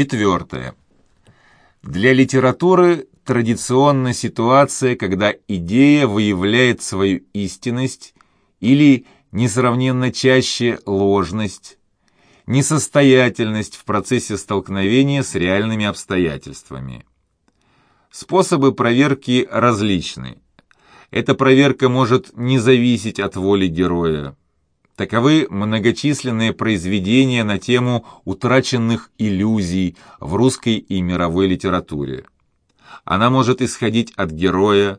Четвертое. Для литературы традиционна ситуация, когда идея выявляет свою истинность или несравненно чаще ложность, несостоятельность в процессе столкновения с реальными обстоятельствами. Способы проверки различны. Эта проверка может не зависеть от воли героя. Таковы многочисленные произведения на тему утраченных иллюзий в русской и мировой литературе. Она может исходить от героя.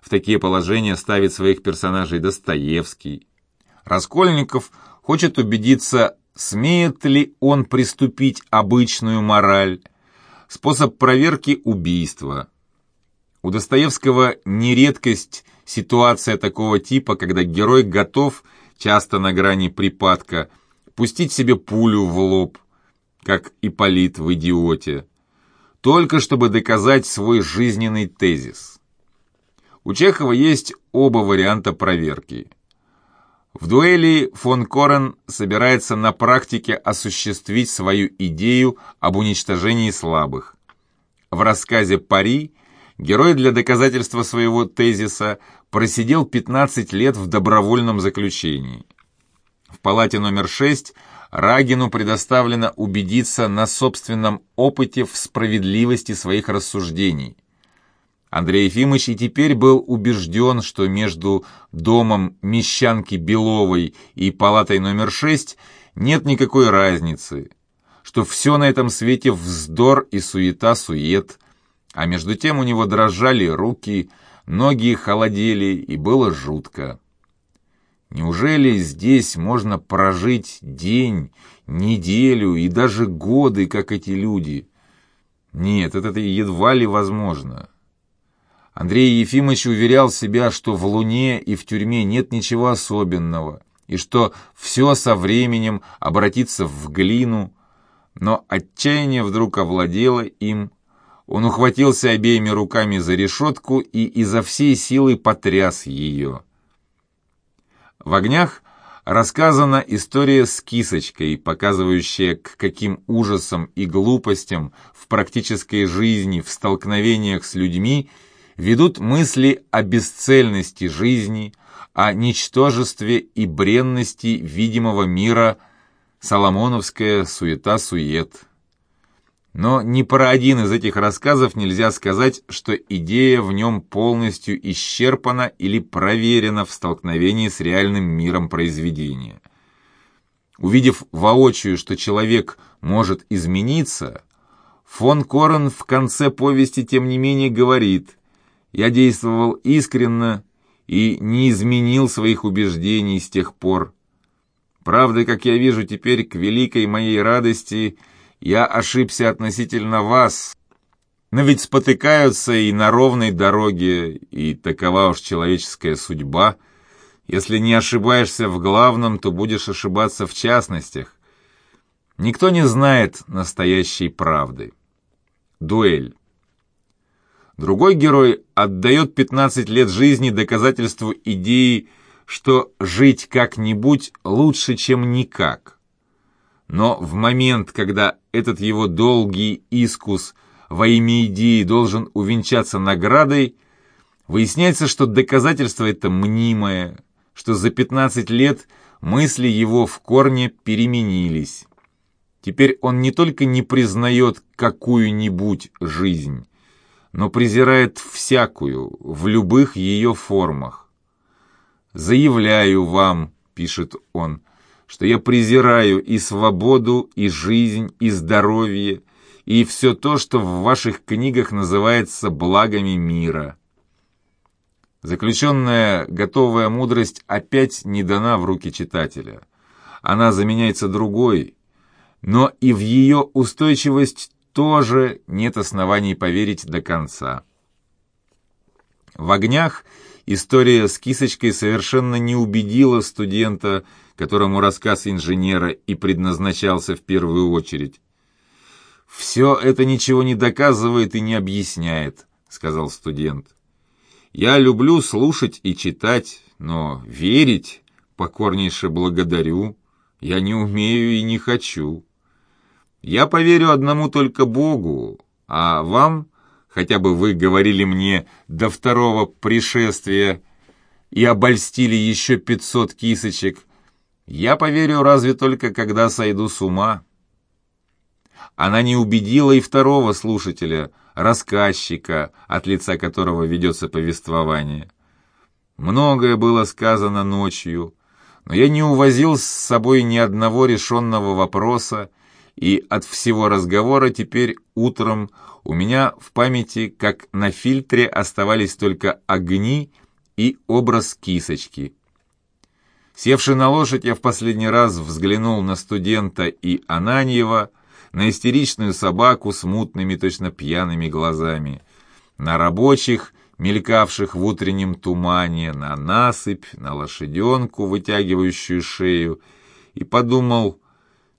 В такие положения ставит своих персонажей Достоевский. Раскольников хочет убедиться, смеет ли он приступить обычную мораль, способ проверки убийства. У Достоевского не редкость ситуация такого типа, когда герой готов, часто на грани припадка, пустить себе пулю в лоб, как Ипполит в «Идиоте», только чтобы доказать свой жизненный тезис. У Чехова есть оба варианта проверки – в дуэли фон Корен собирается на практике осуществить свою идею об уничтожении слабых. В рассказе «Пари» герой для доказательства своего тезиса просидел 15 лет в добровольном заключении. В палате номер 6 Рагину предоставлено убедиться на собственном опыте в справедливости своих рассуждений. Андрей Ефимович и теперь был убежден, что между домом Мещанки Беловой и палатой номер 6 нет никакой разницы, что все на этом свете вздор и суета-сует, а между тем у него дрожали руки, ноги холодели и было жутко. Неужели здесь можно прожить день, неделю и даже годы, как эти люди? Нет, это едва ли возможно. Андрей Ефимович уверял себя, что в Луне и в тюрьме нет ничего особенного, и что все со временем обратится в глину, но отчаяние вдруг овладело им. Он ухватился обеими руками за решетку и изо всей силы потряс ее. В огнях рассказана история с кисочкой, показывающая, к каким ужасам и глупостям в практической жизни, в столкновениях с людьми – ведут мысли о бесцельности жизни, о ничтожестве и бренности видимого мира, соломоновская суета-сует. Но ни про один из этих рассказов нельзя сказать, что идея в нем полностью исчерпана или проверена в столкновении с реальным миром произведения. Увидев воочию, что человек может измениться, фон Корен в конце повести тем не менее говорит – я действовал искренно и не изменил своих убеждений с тех пор. Правда, как я вижу теперь, к великой моей радости, я ошибся относительно вас. Но ведь спотыкаются и на ровной дороге, и такова уж человеческая судьба. Если не ошибаешься в главном, то будешь ошибаться в частностях. Никто не знает настоящей правды. Дуэль. Другой герой отдает 15 лет жизни доказательству идеи, что жить как-нибудь лучше, чем никак. Но в момент, когда этот его долгий искус во имя идеи должен увенчаться наградой, выясняется, что доказательство это мнимое, что за 15 лет мысли его в корне переменились. Теперь он не только не признает какую-нибудь жизнь, но презирает всякую, в любых ее формах. «Заявляю вам», — пишет он, — «что я презираю и свободу, и жизнь, и здоровье, и все то, что в ваших книгах называется благами мира». Заключенная готовая мудрость опять не дана в руки читателя. Она заменяется другой, но и в ее устойчивость тоже нет оснований поверить до конца. В огнях история с кисочкой совершенно не убедила студента, которому рассказ инженера и предназначался в первую очередь. «Все это ничего не доказывает и не объясняет», — сказал студент. «Я люблю слушать и читать, но верить, покорнейше благодарю, я не умею и не хочу». Я поверю одному только Богу, а вам, хотя бы вы говорили мне до второго пришествия и обольстили еще пятьсот кисочек, я поверю разве только, когда сойду с ума. Она не убедила и второго слушателя, рассказчика, от лица которого ведется повествование. Многое было сказано ночью, но я не увозил с собой ни одного решенного вопроса, и от всего разговора теперь утром у меня в памяти, как на фильтре, оставались только огни и образ кисочки. Севший на лошадь, я в последний раз взглянул на студента и Ананьева, на истеричную собаку с мутными, точно пьяными глазами, на рабочих, мелькавших в утреннем тумане, на насыпь, на лошаденку, вытягивающую шею, и подумал,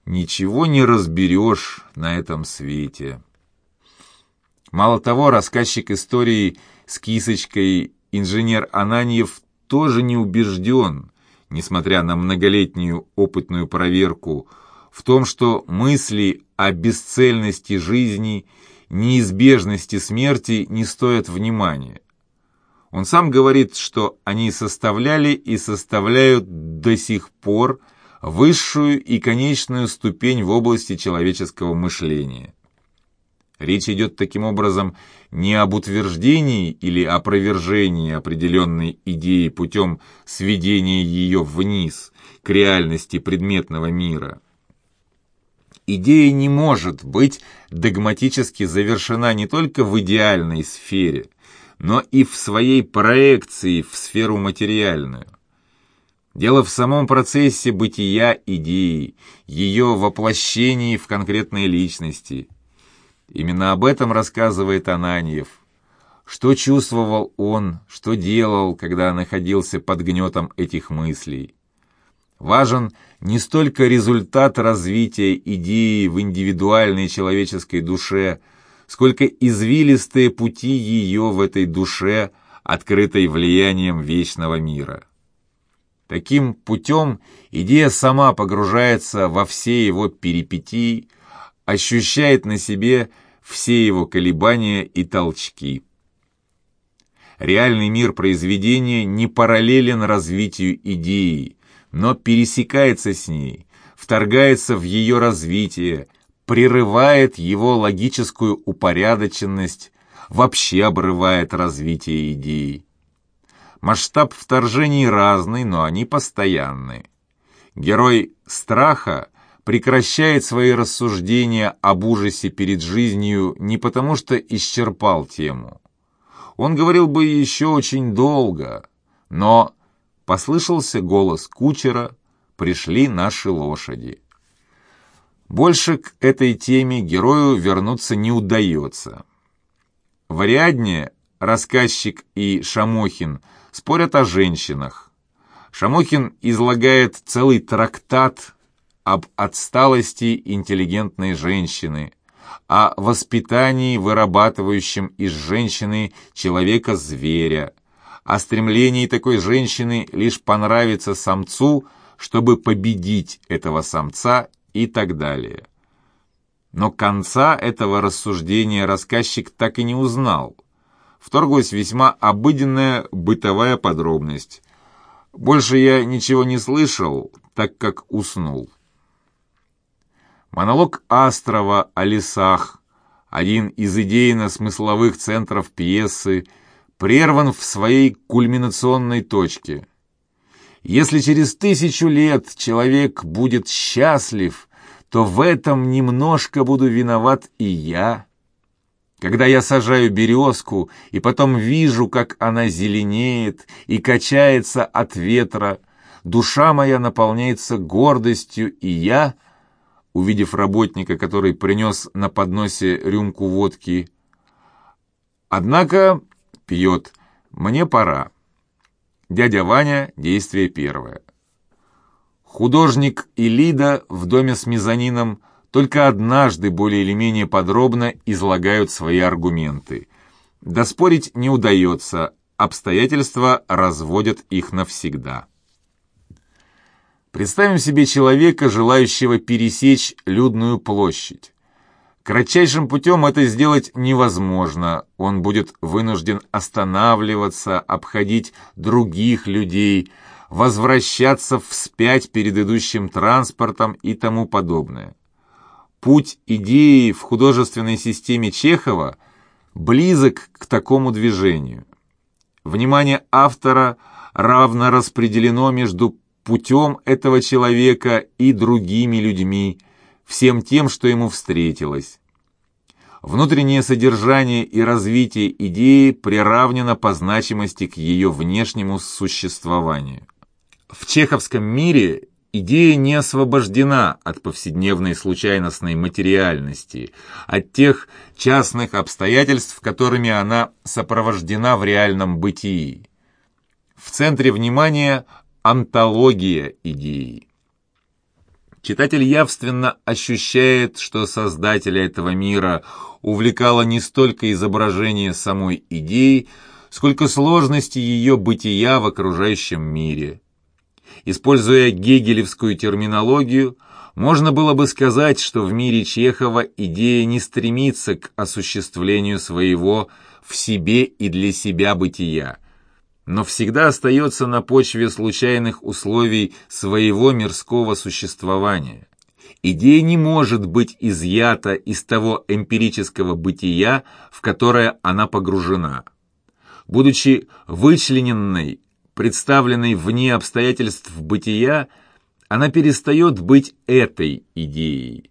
ничего не разберешь на этом свете. Мало того, рассказчик истории с кисочкой инженер Ананьев тоже не убежден, несмотря на многолетнюю опытную проверку, в том, что мысли о бесцельности жизни, неизбежности смерти не стоят внимания. Он сам говорит, что они составляли и составляют до сих пор высшую и конечную ступень в области человеческого мышления. Речь идет таким образом не об утверждении или опровержении определенной идеи путем сведения ее вниз, к реальности предметного мира. Идея не может быть догматически завершена не только в идеальной сфере, но и в своей проекции в сферу материальную. Дело в самом процессе бытия идеи, ее воплощении в конкретной личности – Именно об этом рассказывает Ананьев. Что чувствовал он, что делал, когда находился под гнетом этих мыслей. Важен не столько результат развития идеи в индивидуальной человеческой душе, сколько извилистые пути ее в этой душе, открытой влиянием вечного мира. Таким путем идея сама погружается во все его перипетии, ощущает на себе все его колебания и толчки. Реальный мир произведения не параллелен развитию идеи, но пересекается с ней, вторгается в ее развитие, прерывает его логическую упорядоченность, вообще обрывает развитие идеи. Масштаб вторжений разный, но они постоянны. Герой страха прекращает свои рассуждения об ужасе перед жизнью не потому, что исчерпал тему. Он говорил бы еще очень долго, но послышался голос кучера «Пришли наши лошади». Больше к этой теме герою вернуться не удается. В Ариадне рассказчик и Шамохин спорят о женщинах. Шамохин излагает целый трактат об отсталости интеллигентной женщины, о воспитании, вырабатывающем из женщины человека-зверя, о стремлении такой женщины лишь понравиться самцу, чтобы победить этого самца и так далее. Но конца этого рассуждения рассказчик так и не узнал. Вторглась весьма обыденная бытовая подробность. Больше я ничего не слышал, так как уснул. Монолог Астрова о лесах, один из идейно-смысловых центров пьесы, прерван в своей кульминационной точке. Если через тысячу лет человек будет счастлив, то в этом немножко буду виноват и я. Когда я сажаю березку и потом вижу, как она зеленеет и качается от ветра, душа моя наполняется гордостью, и я — увидев работника, который принес на подносе рюмку водки. Однако пьет. Мне пора. Дядя Ваня, действие первое. Художник и Лида в доме с мезонином только однажды более или менее подробно излагают свои аргументы. Доспорить не удается, обстоятельства разводят их навсегда. Представим себе человека, желающего пересечь людную площадь. Кратчайшим путем это сделать невозможно. Он будет вынужден останавливаться, обходить других людей, возвращаться вспять перед идущим транспортом и тому подобное. Путь идеи в художественной системе Чехова близок к такому движению. Внимание автора равно распределено между путем этого человека и другими людьми, всем тем, что ему встретилось. Внутреннее содержание и развитие идеи приравнено по значимости к ее внешнему существованию. В чеховском мире идея не освобождена от повседневной случайностной материальности, от тех частных обстоятельств, которыми она сопровождена в реальном бытии. В центре внимания – антология идеи. Читатель явственно ощущает, что создателя этого мира увлекало не столько изображение самой идеи, сколько сложности ее бытия в окружающем мире. Используя гегелевскую терминологию, можно было бы сказать, что в мире Чехова идея не стремится к осуществлению своего в себе и для себя бытия, но всегда остается на почве случайных условий своего мирского существования. Идея не может быть изъята из того эмпирического бытия, в которое она погружена. Будучи вычлененной, представленной вне обстоятельств бытия, она перестает быть этой идеей.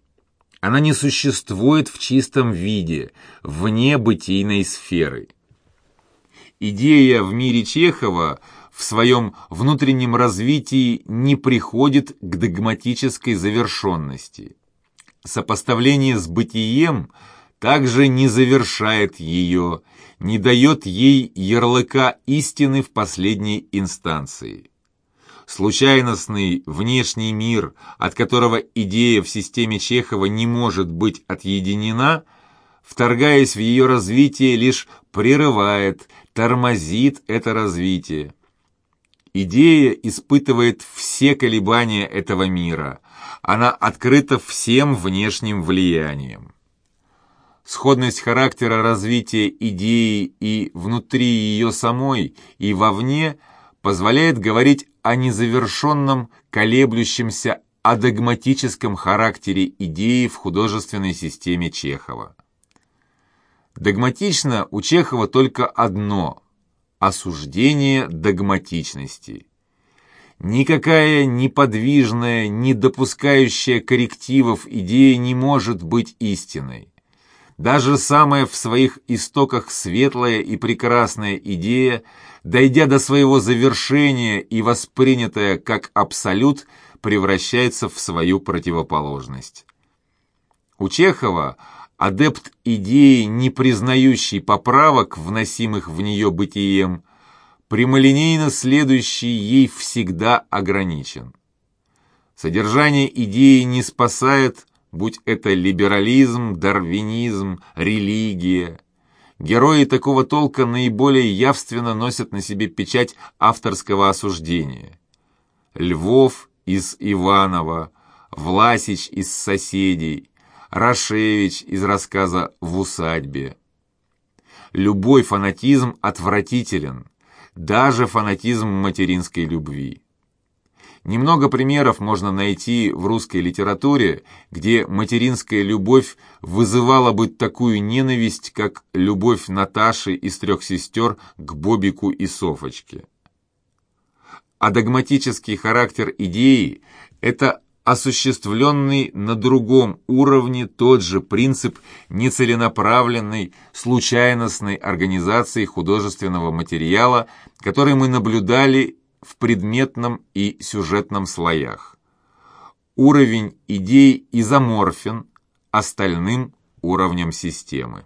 Она не существует в чистом виде, вне бытийной сферы. Идея в мире Чехова в своем внутреннем развитии не приходит к догматической завершенности. Сопоставление с бытием также не завершает ее, не дает ей ярлыка истины в последней инстанции. Случайностный внешний мир, от которого идея в системе Чехова не может быть отъединена, вторгаясь в ее развитие, лишь прерывает, тормозит это развитие. Идея испытывает все колебания этого мира. Она открыта всем внешним влияниям. Сходность характера развития идеи и внутри ее самой, и вовне позволяет говорить о незавершенном, колеблющемся, адогматическом характере идеи в художественной системе Чехова. Догматично у Чехова только одно – осуждение догматичности. Никакая неподвижная, не допускающая коррективов идея не может быть истиной. Даже самая в своих истоках светлая и прекрасная идея, дойдя до своего завершения и воспринятая как абсолют, превращается в свою противоположность. У Чехова – адепт идеи, не признающий поправок, вносимых в нее бытием, прямолинейно следующий ей всегда ограничен. Содержание идеи не спасает, будь это либерализм, дарвинизм, религия. Герои такого толка наиболее явственно носят на себе печать авторского осуждения. Львов из Иванова, Власич из «Соседей», Рашевич из рассказа «В усадьбе». Любой фанатизм отвратителен, даже фанатизм материнской любви. Немного примеров можно найти в русской литературе, где материнская любовь вызывала бы такую ненависть, как любовь Наташи из трех сестер к Бобику и Софочке. А догматический характер идеи – это осуществленный на другом уровне тот же принцип нецеленаправленной, случайностной организации художественного материала, который мы наблюдали в предметном и сюжетном слоях. Уровень идей изоморфен остальным уровням системы.